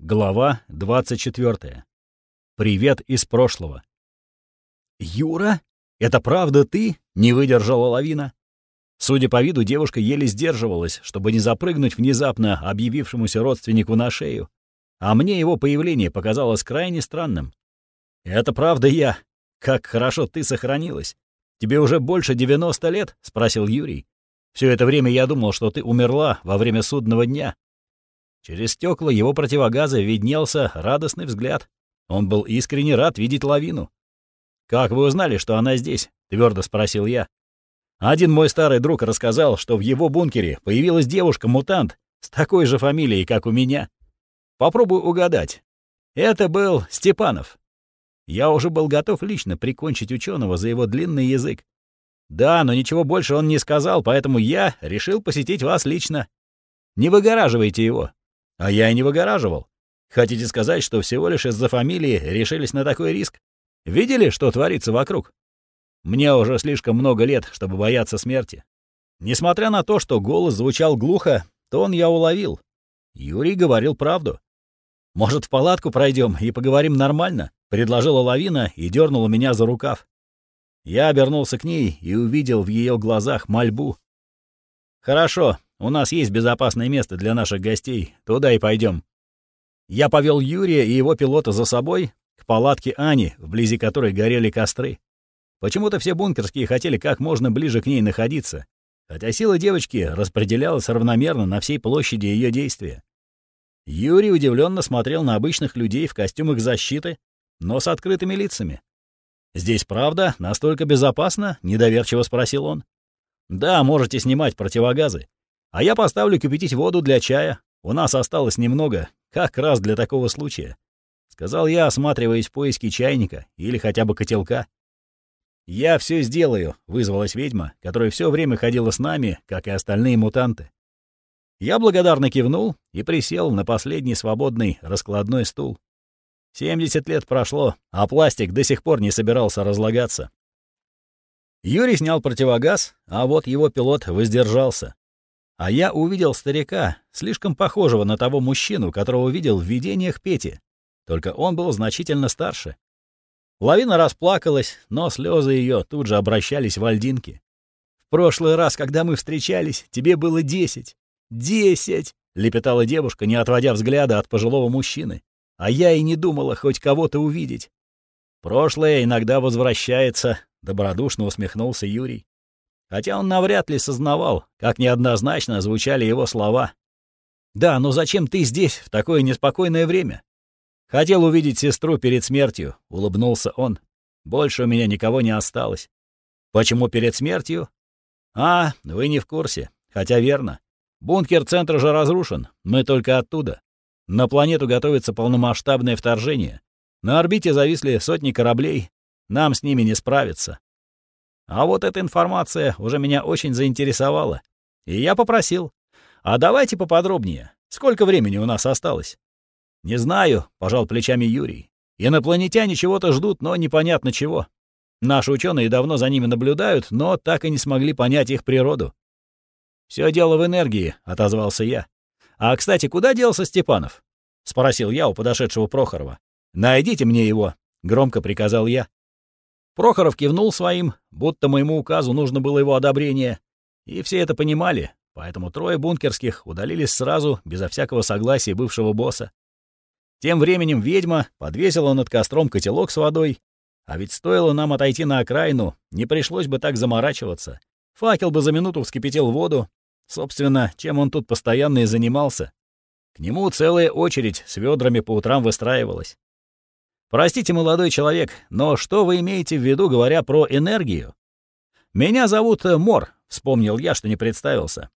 Глава 24. Привет из прошлого. «Юра, это правда ты?» — не выдержала лавина. Судя по виду, девушка еле сдерживалась, чтобы не запрыгнуть внезапно объявившемуся родственнику на шею. А мне его появление показалось крайне странным. «Это правда я. Как хорошо ты сохранилась. Тебе уже больше 90 лет?» — спросил Юрий. «Все это время я думал, что ты умерла во время судного дня». Через стекла его противогаза виднелся радостный взгляд. Он был искренне рад видеть лавину. «Как вы узнали, что она здесь?» — твердо спросил я. Один мой старый друг рассказал, что в его бункере появилась девушка-мутант с такой же фамилией, как у меня. Попробую угадать. Это был Степанов. Я уже был готов лично прикончить ученого за его длинный язык. Да, но ничего больше он не сказал, поэтому я решил посетить вас лично. Не выгораживайте его. А я и не выгораживал. Хотите сказать, что всего лишь из-за фамилии решились на такой риск? Видели, что творится вокруг? Мне уже слишком много лет, чтобы бояться смерти. Несмотря на то, что голос звучал глухо, то он я уловил. Юрий говорил правду. «Может, в палатку пройдем и поговорим нормально?» — предложила лавина и дернула меня за рукав. Я обернулся к ней и увидел в ее глазах мольбу. «Хорошо, у нас есть безопасное место для наших гостей. Туда и пойдем. Я повел Юрия и его пилота за собой к палатке Ани, вблизи которой горели костры. Почему-то все бункерские хотели как можно ближе к ней находиться, хотя сила девочки распределялась равномерно на всей площади ее действия. Юрий удивленно смотрел на обычных людей в костюмах защиты, но с открытыми лицами. «Здесь правда настолько безопасно?» — недоверчиво спросил он. «Да, можете снимать противогазы. А я поставлю кипятить воду для чая. У нас осталось немного, как раз для такого случая», — сказал я, осматриваясь в поиске чайника или хотя бы котелка. «Я все сделаю», — вызвалась ведьма, которая все время ходила с нами, как и остальные мутанты. Я благодарно кивнул и присел на последний свободный раскладной стул. 70 лет прошло, а пластик до сих пор не собирался разлагаться. Юрий снял противогаз, а вот его пилот воздержался. А я увидел старика, слишком похожего на того мужчину, которого видел в видениях Пети. Только он был значительно старше. Лавина расплакалась, но слезы ее тут же обращались в альдинки. «В прошлый раз, когда мы встречались, тебе было десять. Десять!» — лепетала девушка, не отводя взгляда от пожилого мужчины. «А я и не думала хоть кого-то увидеть». «Прошлое иногда возвращается», — добродушно усмехнулся Юрий. Хотя он навряд ли сознавал, как неоднозначно звучали его слова. «Да, но зачем ты здесь в такое неспокойное время?» «Хотел увидеть сестру перед смертью», — улыбнулся он. «Больше у меня никого не осталось». «Почему перед смертью?» «А, вы не в курсе. Хотя верно. Бункер центра же разрушен. Мы только оттуда. На планету готовится полномасштабное вторжение. На орбите зависли сотни кораблей. Нам с ними не справиться. А вот эта информация уже меня очень заинтересовала. И я попросил. А давайте поподробнее. Сколько времени у нас осталось? Не знаю, пожал плечами Юрий. Инопланетяне чего-то ждут, но непонятно чего. Наши ученые давно за ними наблюдают, но так и не смогли понять их природу. Все дело в энергии, отозвался я. А, кстати, куда делся Степанов? спросил я у подошедшего Прохорова. Найдите мне его, громко приказал я. Прохоров кивнул своим, будто моему указу нужно было его одобрение. И все это понимали, поэтому трое бункерских удалились сразу, безо всякого согласия бывшего босса. Тем временем ведьма подвесила над костром котелок с водой. А ведь стоило нам отойти на окраину, не пришлось бы так заморачиваться. Факел бы за минуту вскипятил воду. Собственно, чем он тут постоянно и занимался. К нему целая очередь с ведрами по утрам выстраивалась. Простите, молодой человек, но что вы имеете в виду, говоря про энергию? Меня зовут э, Мор, вспомнил я, что не представился.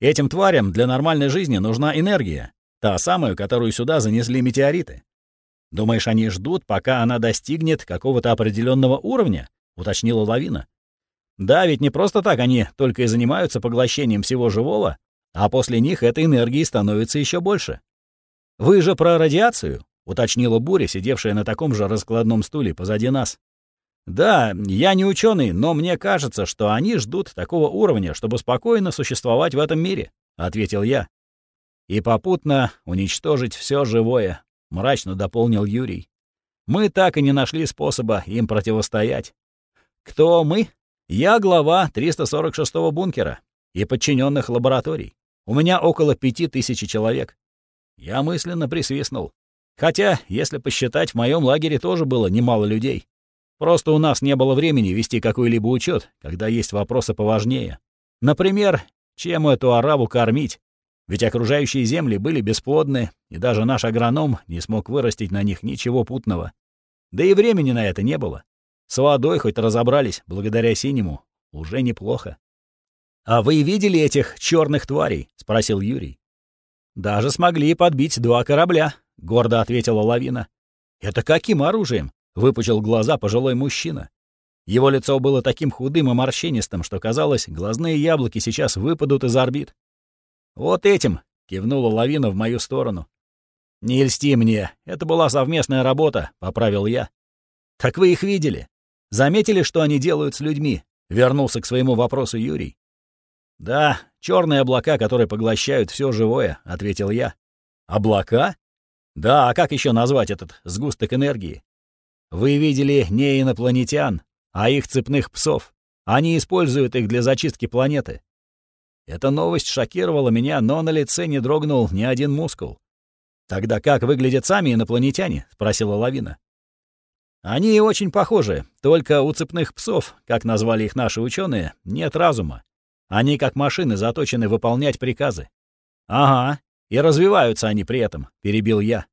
Этим тварям для нормальной жизни нужна энергия, та самая, которую сюда занесли метеориты. Думаешь, они ждут, пока она достигнет какого-то определенного уровня? уточнила лавина. Да, ведь не просто так они только и занимаются поглощением всего живого, а после них этой энергии становится еще больше. Вы же про радиацию? — уточнила Буря, сидевшая на таком же раскладном стуле позади нас. «Да, я не ученый, но мне кажется, что они ждут такого уровня, чтобы спокойно существовать в этом мире», — ответил я. И попутно уничтожить все живое, мрачно дополнил Юрий. Мы так и не нашли способа им противостоять. Кто мы? Я глава 346-го бункера и подчиненных лабораторий. У меня около пяти тысяч человек. Я мысленно присвистнул. Хотя, если посчитать, в моем лагере тоже было немало людей. Просто у нас не было времени вести какой-либо учет, когда есть вопросы поважнее. Например, чем эту араву кормить? Ведь окружающие земли были бесплодны, и даже наш агроном не смог вырастить на них ничего путного. Да и времени на это не было. С водой хоть разобрались, благодаря синему. Уже неплохо. «А вы видели этих черных тварей?» — спросил Юрий. «Даже смогли подбить два корабля», — гордо ответила лавина. «Это каким оружием?» — выпучил глаза пожилой мужчина. Его лицо было таким худым и морщинистым, что казалось, глазные яблоки сейчас выпадут из орбит. «Вот этим!» — кивнула лавина в мою сторону. «Не льсти мне, это была совместная работа», — поправил я. «Так вы их видели? Заметили, что они делают с людьми?» — вернулся к своему вопросу Юрий. «Да, черные облака, которые поглощают все живое», — ответил я. «Облака? Да, а как еще назвать этот сгусток энергии? Вы видели не инопланетян, а их цепных псов. Они используют их для зачистки планеты. Эта новость шокировала меня, но на лице не дрогнул ни один мускул. «Тогда как выглядят сами инопланетяне?» — спросила Лавина. «Они очень похожи, только у цепных псов, как назвали их наши ученые, нет разума. Они как машины заточены выполнять приказы». «Ага, и развиваются они при этом», — перебил я.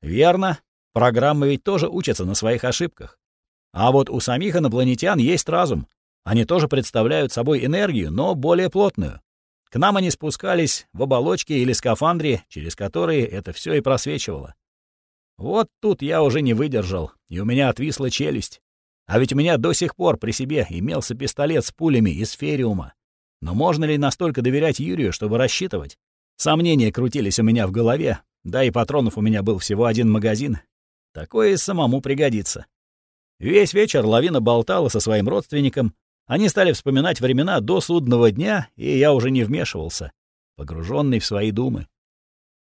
«Верно. Программы ведь тоже учатся на своих ошибках. А вот у самих инопланетян есть разум. Они тоже представляют собой энергию, но более плотную. К нам они спускались в оболочке или скафандре, через которые это все и просвечивало. Вот тут я уже не выдержал, и у меня отвисла челюсть. А ведь у меня до сих пор при себе имелся пистолет с пулями из фериума. Но можно ли настолько доверять Юрию, чтобы рассчитывать? Сомнения крутились у меня в голове, да и патронов у меня был всего один магазин. Такое самому пригодится. Весь вечер лавина болтала со своим родственником. Они стали вспоминать времена до судного дня, и я уже не вмешивался, погруженный в свои думы.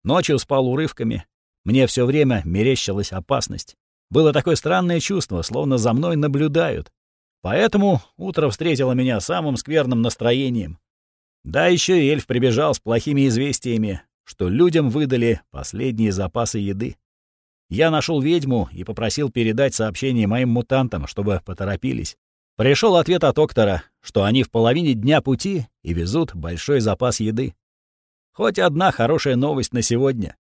Ночью спал урывками. Мне все время мерещилась опасность. Было такое странное чувство, словно за мной наблюдают. Поэтому утро встретило меня самым скверным настроением. Да еще и эльф прибежал с плохими известиями, что людям выдали последние запасы еды. Я нашел ведьму и попросил передать сообщение моим мутантам, чтобы поторопились. Пришел ответ от доктора, что они в половине дня пути и везут большой запас еды. Хоть одна хорошая новость на сегодня.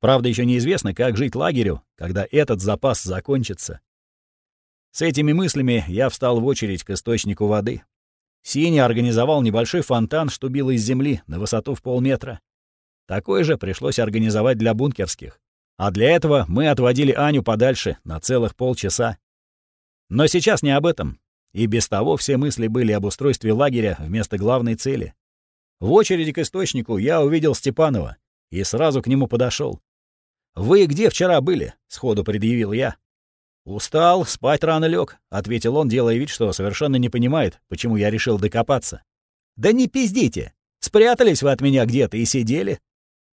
Правда, еще неизвестно, как жить лагерю, когда этот запас закончится. С этими мыслями я встал в очередь к источнику воды. Синий организовал небольшой фонтан, что бил из земли на высоту в полметра. Такой же пришлось организовать для бункерских. А для этого мы отводили Аню подальше на целых полчаса. Но сейчас не об этом. И без того все мысли были об устройстве лагеря вместо главной цели. В очереди к источнику я увидел Степанова и сразу к нему подошел. «Вы где вчера были?» — сходу предъявил я. «Устал, спать рано лег, ответил он, делая вид, что совершенно не понимает, почему я решил докопаться. «Да не пиздите! Спрятались вы от меня где-то и сидели?»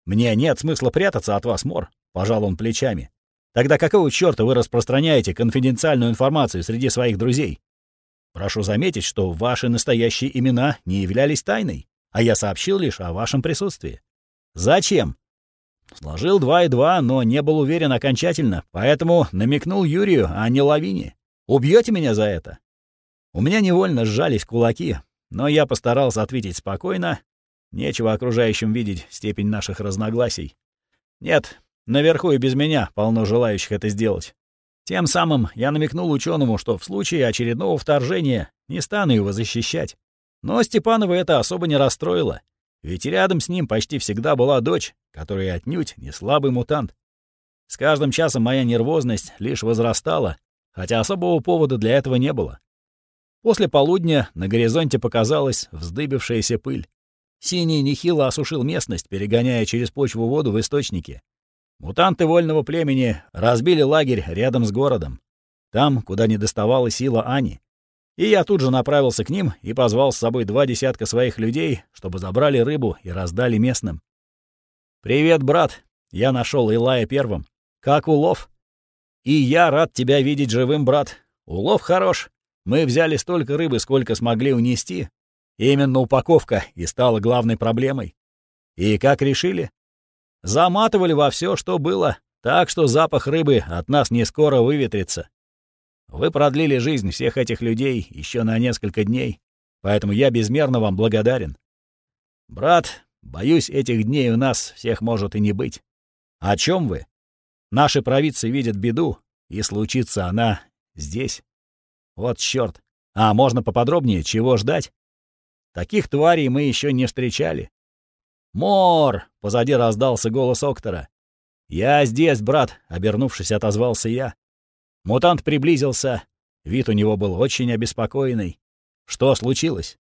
«Мне нет смысла прятаться от вас, Мор. Пожал он плечами. Тогда какого чёрта вы распространяете конфиденциальную информацию среди своих друзей? Прошу заметить, что ваши настоящие имена не являлись тайной, а я сообщил лишь о вашем присутствии. Зачем? Сложил два и два, но не был уверен окончательно, поэтому намекнул Юрию, а не Лавине. Убьете меня за это? У меня невольно сжались кулаки, но я постарался ответить спокойно. Нечего окружающим видеть степень наших разногласий. Нет, Наверху и без меня полно желающих это сделать. Тем самым я намекнул ученому, что в случае очередного вторжения не стану его защищать. Но Степанова это особо не расстроило, ведь рядом с ним почти всегда была дочь, которая отнюдь не слабый мутант. С каждым часом моя нервозность лишь возрастала, хотя особого повода для этого не было. После полудня на горизонте показалась вздыбившаяся пыль. Синий нехило осушил местность, перегоняя через почву воду в источнике. Мутанты вольного племени разбили лагерь рядом с городом, там, куда не доставала сила Ани. И я тут же направился к ним и позвал с собой два десятка своих людей, чтобы забрали рыбу и раздали местным. «Привет, брат. Я нашел Илая первым. Как улов?» «И я рад тебя видеть живым, брат. Улов хорош. Мы взяли столько рыбы, сколько смогли унести. Именно упаковка и стала главной проблемой. И как решили? Заматывали во все, что было, так что запах рыбы от нас не скоро выветрится. Вы продлили жизнь всех этих людей еще на несколько дней, поэтому я безмерно вам благодарен. Брат, боюсь, этих дней у нас всех может и не быть. О чем вы? Наши провидцы видят беду, и случится она здесь. Вот чёрт. А можно поподробнее, чего ждать? Таких тварей мы еще не встречали. «Мор!» — позади раздался голос Октора. «Я здесь, брат!» — обернувшись, отозвался я. Мутант приблизился. Вид у него был очень обеспокоенный. Что случилось?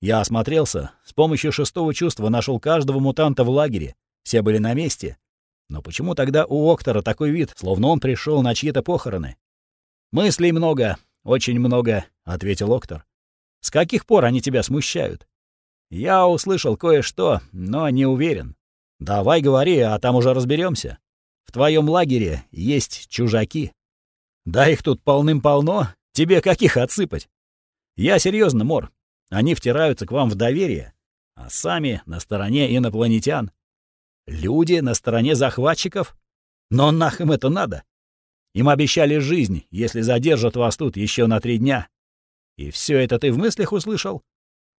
Я осмотрелся. С помощью шестого чувства нашел каждого мутанта в лагере. Все были на месте. Но почему тогда у Октора такой вид, словно он пришел на чьи-то похороны? «Мыслей много, очень много», — ответил Октор. «С каких пор они тебя смущают?» «Я услышал кое-что, но не уверен. Давай говори, а там уже разберемся. В твоем лагере есть чужаки. Да их тут полным-полно. Тебе каких отсыпать? Я серьезно, Мор. Они втираются к вам в доверие, а сами на стороне инопланетян. Люди на стороне захватчиков? Но нах им это надо? Им обещали жизнь, если задержат вас тут еще на три дня. И все это ты в мыслях услышал?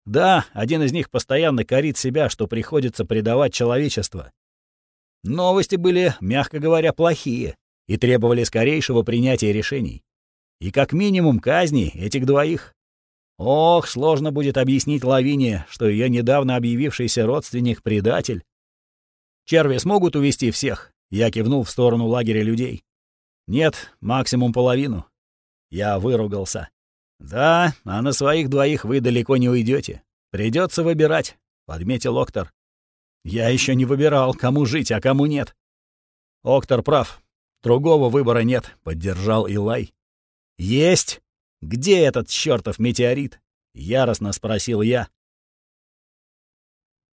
Да, один из них постоянно корит себя, что приходится предавать человечество. Новости были, мягко говоря, плохие и требовали скорейшего принятия решений. И как минимум казни этих двоих. Ох, сложно будет объяснить Лавине, что ее недавно объявившийся родственник — предатель. Черви смогут увести всех? Я кивнул в сторону лагеря людей. Нет, максимум половину. Я выругался. «Да, а на своих двоих вы далеко не уйдете. Придется выбирать», — подметил Октор. «Я еще не выбирал, кому жить, а кому нет». «Октор прав. Другого выбора нет», — поддержал Илай. «Есть! Где этот чертов метеорит?» — яростно спросил я.